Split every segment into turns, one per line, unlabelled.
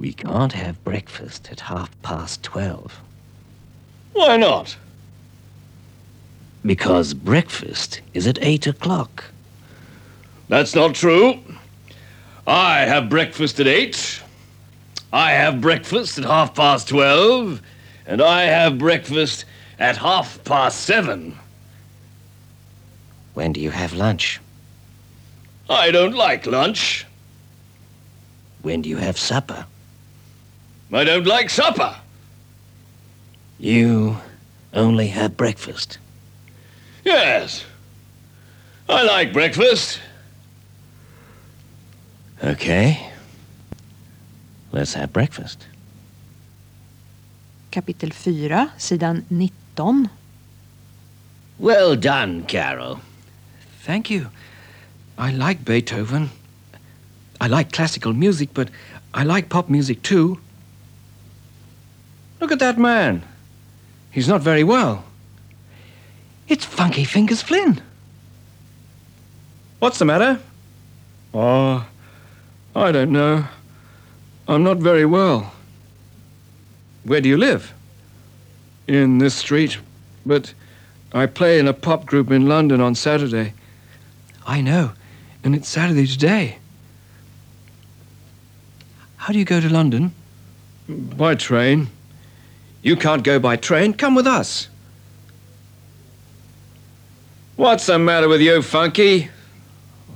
We can't have breakfast at half past twelve.
Why not?
Because breakfast is at eight o'clock.
That's not true. I have breakfast at eight. I have breakfast at half past twelve. And I have breakfast at half past seven.
When do you have lunch?
I don't like lunch.
When do you have supper?
I don't like supper.
You only have breakfast.
Yes. I like breakfast.
Okay. Let's have breakfast.
Kapitel 4, sidan 19.
Well done, Carol.
Thank you. I like Beethoven. I like classical music, but I like pop music too. Look at that man. He's not very well. It's Funky Fingers Flynn. What's the matter? Oh, I don't know. I'm not very well. Where do you live? In this street, but I play in a pop group in London on Saturday. I know, and it's Saturday today. How do you go to London? By train. You can't go by train. Come with us. What's the matter with you, Funky?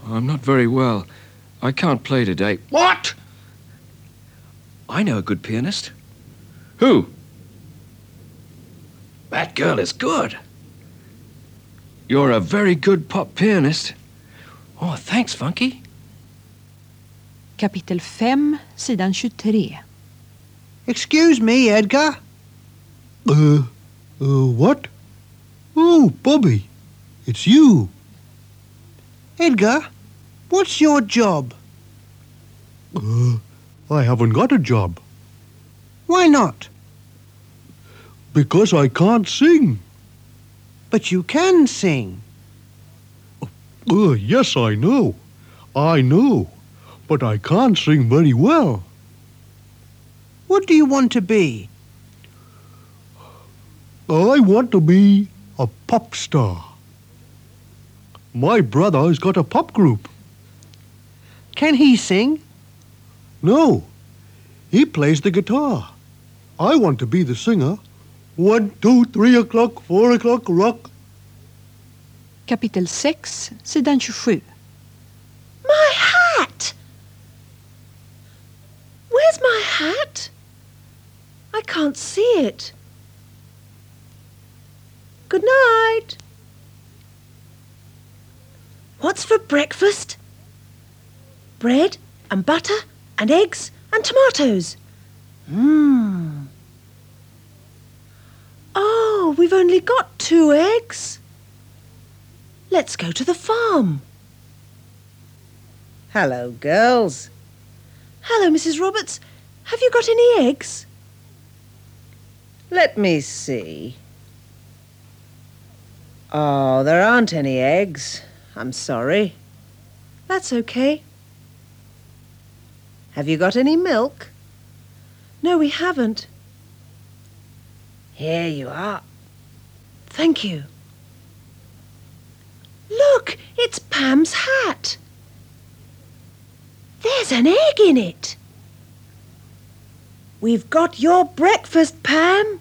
I'm not very well. I can't play today. What? I know a good pianist. Who? That girl is good. You're a very good pop pianist. Oh, thanks, Funky.
Kapitel 5, sidan 23.
Excuse me, Edgar.
Uh, uh, what? Oh, Bobby, it's you.
Edgar, what's your job?
Uh, I haven't got a job
Why not?
because I can't sing.
But you can sing.
Uh, yes, I know. I know. But I can't sing very well.
What do you want to be?
I want to be a pop star. My brother's got a pop group.
Can he sing?
No, he plays the guitar. I want to be the singer. One, two, three o'clock, four o'clock, rock.
Kapitel 6, sidan 27.
My hat! Where's my hat? I can't see it. Good night. What's for breakfast? Bread and butter and eggs and tomatoes. Mmm. Oh, we've only got two eggs. Let's go to the farm.
Hello, girls.
Hello, Mrs. Roberts. Have you got any eggs?
Let me see. Oh, there aren't any eggs. I'm sorry.
That's okay.
Have you got any milk?
No, we haven't.
Here you are.
Thank you. Look, it's Pam's hat. There's an egg in it. We've got your breakfast, Pam.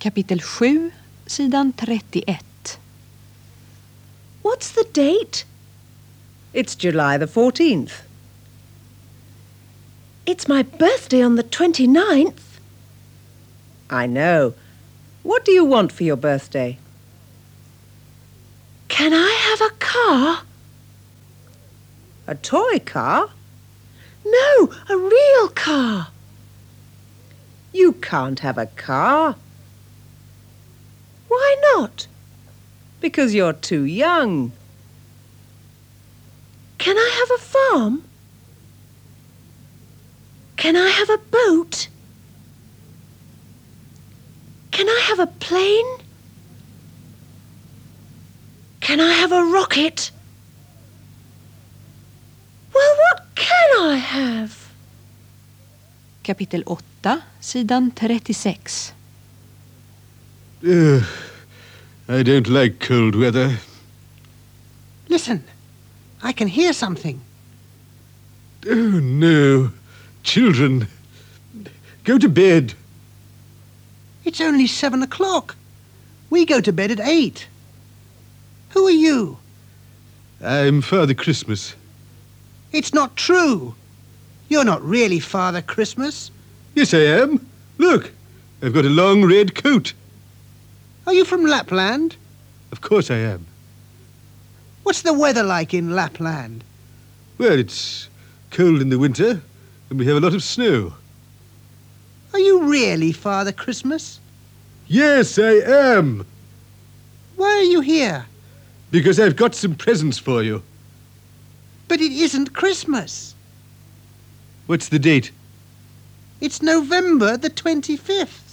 Kapitel 7, sidan 31.
What's the date?
It's July the 14th.
It's my birthday on the 29th.
I know. What do you want for your birthday?
Can I have a car?
A toy car?
No, a real car.
You can't have a car
Why not?
because you're too young.
Can I have a farm? Can I have a boat? Can I have a plane? Can I have a rocket? Well, what can I have?
Kapitel 8, sidan 36.
Ugh, I don't like cold weather.
Listen. I can hear something.
Oh, no. Children. Go to bed.
It's only seven o'clock. We go to bed at eight. Who are you?
I'm Father Christmas.
It's not true. You're not really Father Christmas.
Yes, I am. Look, I've got a long red coat.
Are you from Lapland?
Of course I am.
What's the weather like in Lapland?
Well, it's cold in the winter, and we have a lot of snow.
Are you really Father Christmas?
Yes, I am.
Why are you here?
Because I've got some presents for you.
But it isn't Christmas.
What's the date?
It's November the 25th.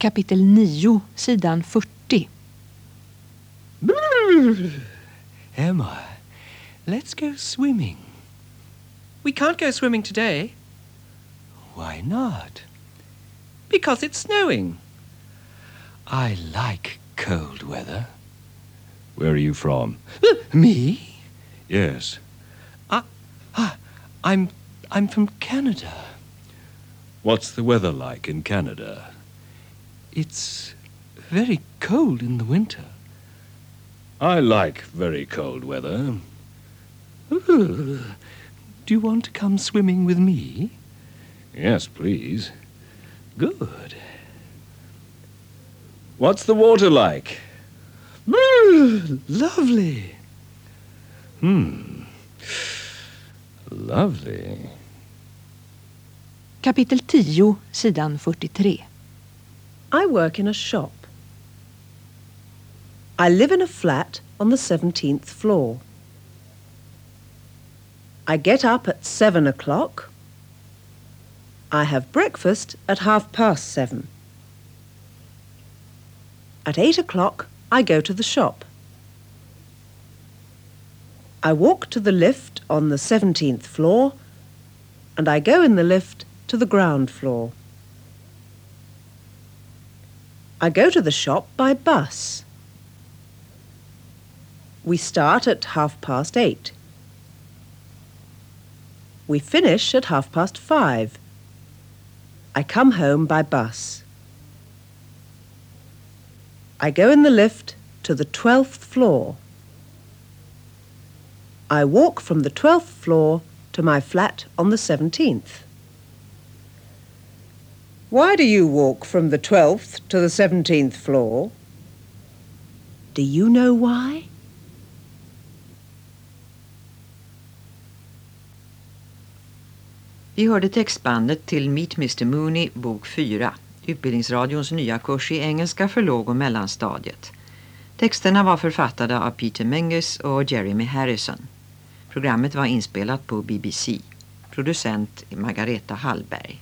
Kapitel 9, sidan 40.
Emma, let's go swimming.
We can't go swimming today
Why not?
because it's snowing.
I like cold weather.
Where are you from?
Me?
Yes.
Ah, ah, I'm I'm from Canada.
What's the weather like in Canada?
It's very cold in the winter.
I like very cold weather.
Do you want to come swimming with me?
Yes, please.
Good.
What's the water like?
Lovely.
Hmm. Lovely.
Kapitel 10, sidan 43.
I work in a shop. I live in a flat on the 17th floor. I get up at seven o'clock. I have breakfast at half past seven. At eight o'clock, I go to the shop. I walk to the lift on the 17th floor and I go in the lift to the ground floor. I go to the shop by bus. We start at half past eight. We finish at half past five. I come home by bus. I go in the lift to the 12th floor. I walk from the 12th floor to my flat on the 17th. Why do you walk from the 12th to the 17th floor? Do you know why?
Vi hörde textbandet till Meet Mr Mooney, bok 4, Utbildningsradions nya kurs i engelska för låg- och mellanstadiet. Texterna var författade av Peter Menges och Jeremy Harrison. Programmet var inspelat på BBC. Producent Margareta Hallberg.